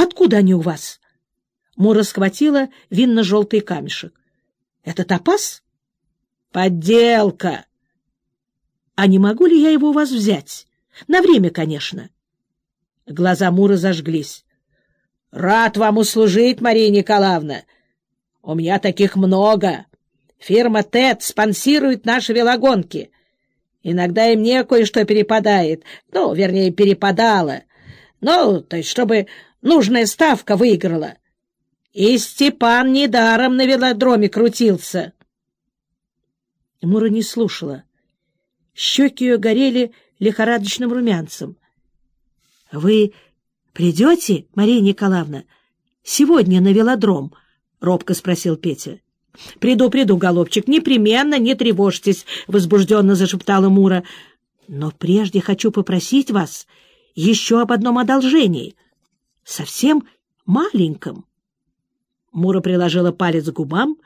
Откуда они у вас? Мура схватила винно-желтый камешек. — Это топаз? — Подделка. — А не могу ли я его у вас взять? На время, конечно. Глаза Мура зажглись. — Рад вам услужить, Мария Николаевна. У меня таких много. Фирма ТЭД спонсирует наши велогонки. Иногда и мне кое-что перепадает. Ну, вернее, перепадало. Ну, то есть, чтобы нужная ставка выиграла. И Степан недаром на велодроме крутился. Мура не слушала. Щеки ее горели лихорадочным румянцем. — Вы придете, Мария Николаевна, сегодня на велодром? — робко спросил Петя. — Приду, приду, голубчик, непременно не тревожьтесь, — возбужденно зашептала Мура. — Но прежде хочу попросить вас еще об одном одолжении, совсем маленьком. Мура приложила палец к губам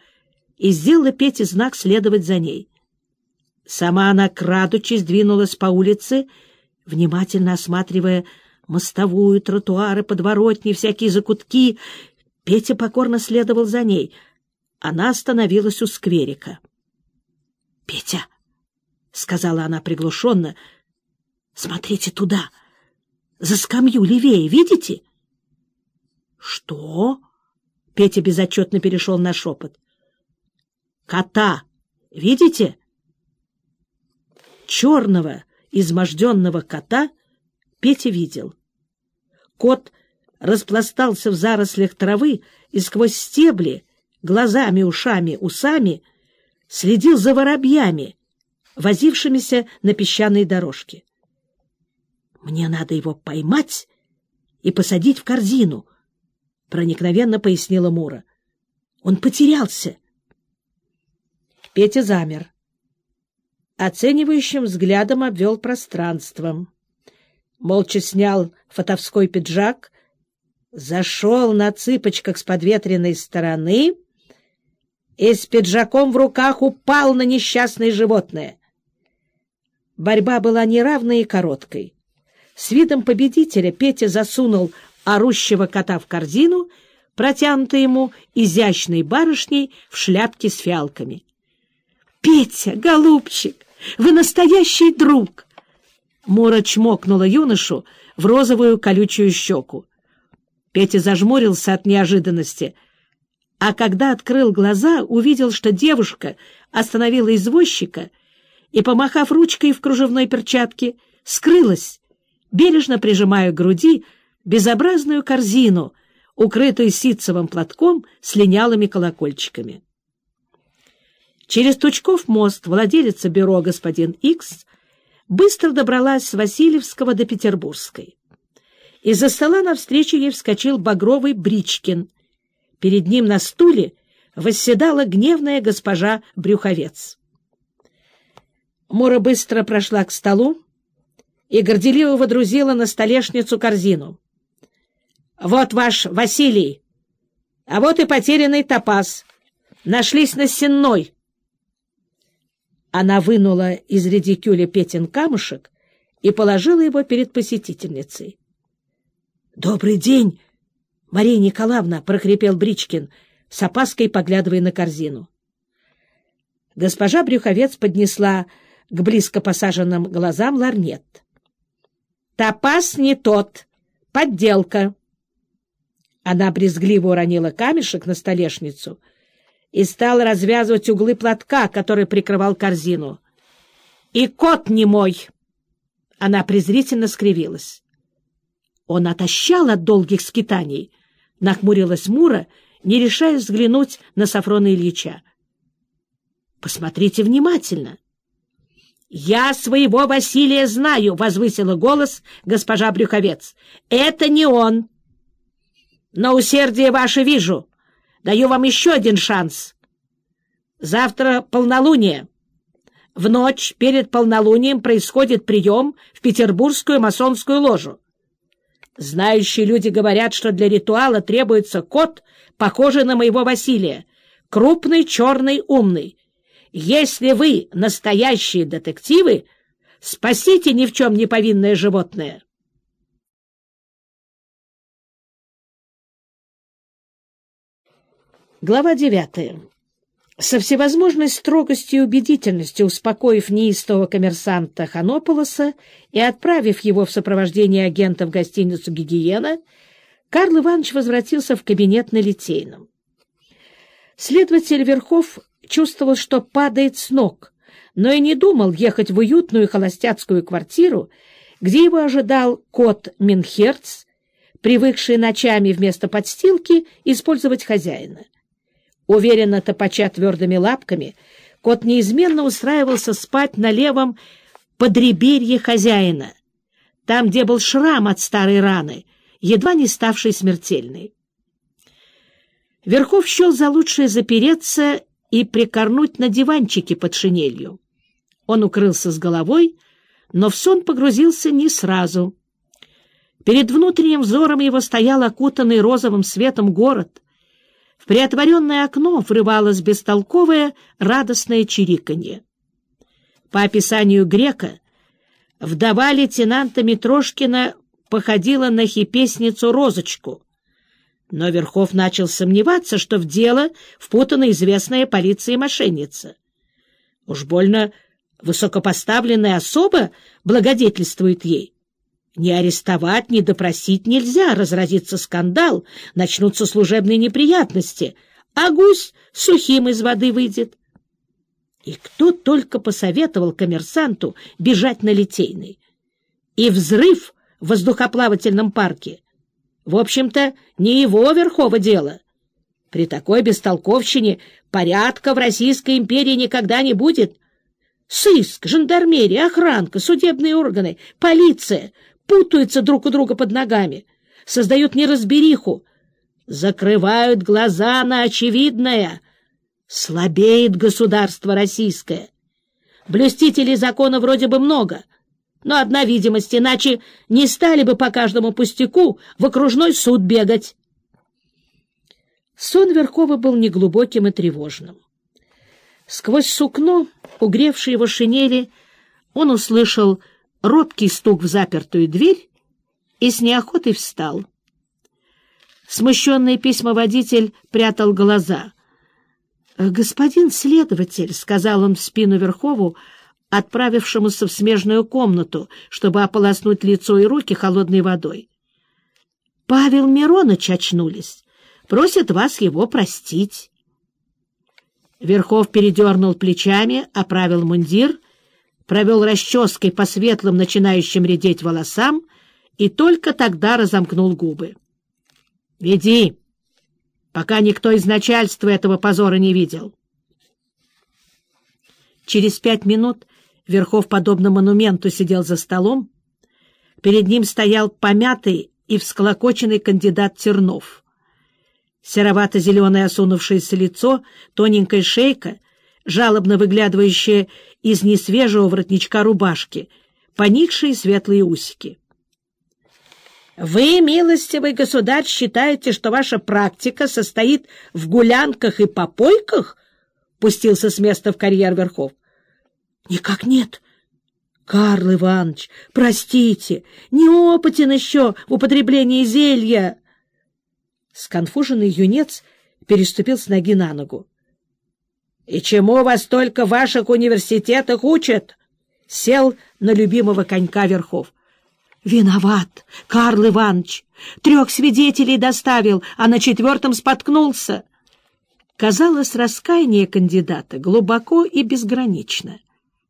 и сделала Пете знак следовать за ней. Сама она, крадучись, двинулась по улице, внимательно осматривая мостовую, тротуары, подворотни, всякие закутки. Петя покорно следовал за ней. Она остановилась у скверика. — Петя, — сказала она приглушенно, — смотрите туда, за скамью левее, видите? — Что? — Петя безотчетно перешел на шепот. — Кота, видите? Черного, изможденного кота Петя видел. Кот распластался в зарослях травы и сквозь стебли, глазами, ушами, усами следил за воробьями, возившимися на песчаной дорожке. «Мне надо его поймать и посадить в корзину», — проникновенно пояснила Мура. «Он потерялся». Петя замер. Оценивающим взглядом обвел пространство. Молча снял фотовской пиджак, зашел на цыпочках с подветренной стороны и с пиджаком в руках упал на несчастное животное. Борьба была неравной и короткой. С видом победителя Петя засунул орущего кота в корзину, протянутой ему изящной барышней в шляпке с фиалками. — Петя, голубчик, вы настоящий друг! Мора чмокнула юношу в розовую колючую щеку. Петя зажмурился от неожиданности, а когда открыл глаза, увидел, что девушка остановила извозчика и, помахав ручкой в кружевной перчатке, скрылась, бережно прижимая к груди безобразную корзину, укрытую ситцевым платком с линялыми колокольчиками. Через Тучков мост владелица бюро господин Икс быстро добралась с Васильевского до Петербургской. Из-за стола навстречу ей вскочил багровый Бричкин. Перед ним на стуле восседала гневная госпожа Брюховец. Мора быстро прошла к столу и горделиво водрузила на столешницу корзину. — Вот ваш Василий, а вот и потерянный топаз. Нашлись на сенной. Она вынула из редикюля Петин камушек и положила его перед посетительницей. — Добрый день, Мария Николаевна! — прохрипел Бричкин, с опаской поглядывая на корзину. Госпожа Брюховец поднесла к близко посаженным глазам ларнет. — Топаз не тот, подделка. Она брезгливо уронила камешек на столешницу и стала развязывать углы платка, который прикрывал корзину. — И кот не мой! Она презрительно скривилась. Он отощал от долгих скитаний, — нахмурилась Мура, не решая взглянуть на Сафрона Ильича. — Посмотрите внимательно. — Я своего Василия знаю, — возвысила голос госпожа Брюховец. — Это не он. — Но усердие ваше вижу. Даю вам еще один шанс. Завтра полнолуние. В ночь перед полнолунием происходит прием в петербургскую масонскую ложу. Знающие люди говорят, что для ритуала требуется кот, похожий на моего Василия, крупный, черный, умный. Если вы настоящие детективы, спасите ни в чем не повинное животное. Глава девятая. Со всевозможной строгостью и убедительностью успокоив неистого коммерсанта Ханополоса и отправив его в сопровождение агента в гостиницу «Гигиена», Карл Иванович возвратился в кабинет на Литейном. Следователь Верхов чувствовал, что падает с ног, но и не думал ехать в уютную холостяцкую квартиру, где его ожидал кот Минхерц, привыкший ночами вместо подстилки использовать хозяина. Уверенно топача твердыми лапками, кот неизменно устраивался спать на левом подреберье хозяина, там, где был шрам от старой раны, едва не ставший смертельной. Верхов счел за лучшее запереться и прикорнуть на диванчике под шинелью. Он укрылся с головой, но в сон погрузился не сразу. Перед внутренним взором его стоял окутанный розовым светом город, в приотворенное окно врывалось бестолковое радостное чириканье. По описанию грека, вдова лейтенанта Митрошкина походила на хипесницу Розочку, но Верхов начал сомневаться, что в дело впутана известная полиции мошенница. Уж больно высокопоставленная особа благодетельствует ей. Не арестовать, не допросить нельзя, разразится скандал, начнутся служебные неприятности, а гусь сухим из воды выйдет. И кто только посоветовал коммерсанту бежать на Литейный. И взрыв в воздухоплавательном парке. В общем-то, не его верхово дело. При такой бестолковщине порядка в Российской империи никогда не будет. Сыск, жандармерия, охранка, судебные органы, полиция путаются друг у друга под ногами, создают неразбериху, закрывают глаза на очевидное. Слабеет государство российское. Блюстителей закона вроде бы много, но одна видимость, иначе не стали бы по каждому пустяку в окружной суд бегать. Сон Верхова был неглубоким и тревожным. Сквозь сукно, угревшее его шинели, он услышал робкий стук в запертую дверь и с неохотой встал. Смущенный письмоводитель прятал глаза. «Господин следователь», — сказал он в спину Верхову, отправившемуся в смежную комнату, чтобы ополоснуть лицо и руки холодной водой. «Павел Мироныч очнулись. Просят вас его простить». Верхов передернул плечами, оправил мундир — провел расческой по светлым, начинающим редеть волосам, и только тогда разомкнул губы. — Веди, пока никто из начальства этого позора не видел. Через пять минут Верхов, подобно монументу, сидел за столом. Перед ним стоял помятый и всклокоченный кандидат Тернов. Серовато-зеленое осунувшееся лицо, тоненькая шейка, жалобно выглядывающая из несвежего воротничка рубашки, поникшие светлые усики. «Вы, милостивый государь, считаете, что ваша практика состоит в гулянках и попойках?» — пустился с места в карьер Верхов. «Никак нет. Карл Иванович, простите, неопытен еще в употреблении зелья». Сконфуженный юнец переступил с ноги на ногу. И чему вас только в ваших университетах учат? Сел на любимого конька Верхов. Виноват, Карл Иванович. Трех свидетелей доставил, а на четвертом споткнулся. Казалось, раскаяние кандидата глубоко и безгранично.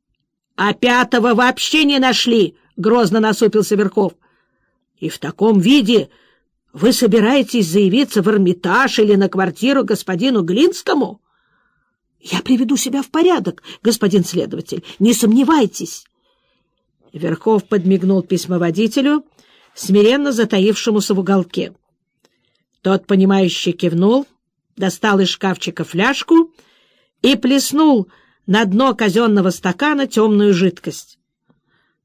— А пятого вообще не нашли! — грозно насупился Верхов. — И в таком виде вы собираетесь заявиться в Эрмитаж или на квартиру господину Глинскому? — я приведу себя в порядок, господин следователь, не сомневайтесь. Верхов подмигнул письмоводителю, смиренно затаившемуся в уголке. Тот, понимающе кивнул, достал из шкафчика фляжку и плеснул на дно казенного стакана темную жидкость.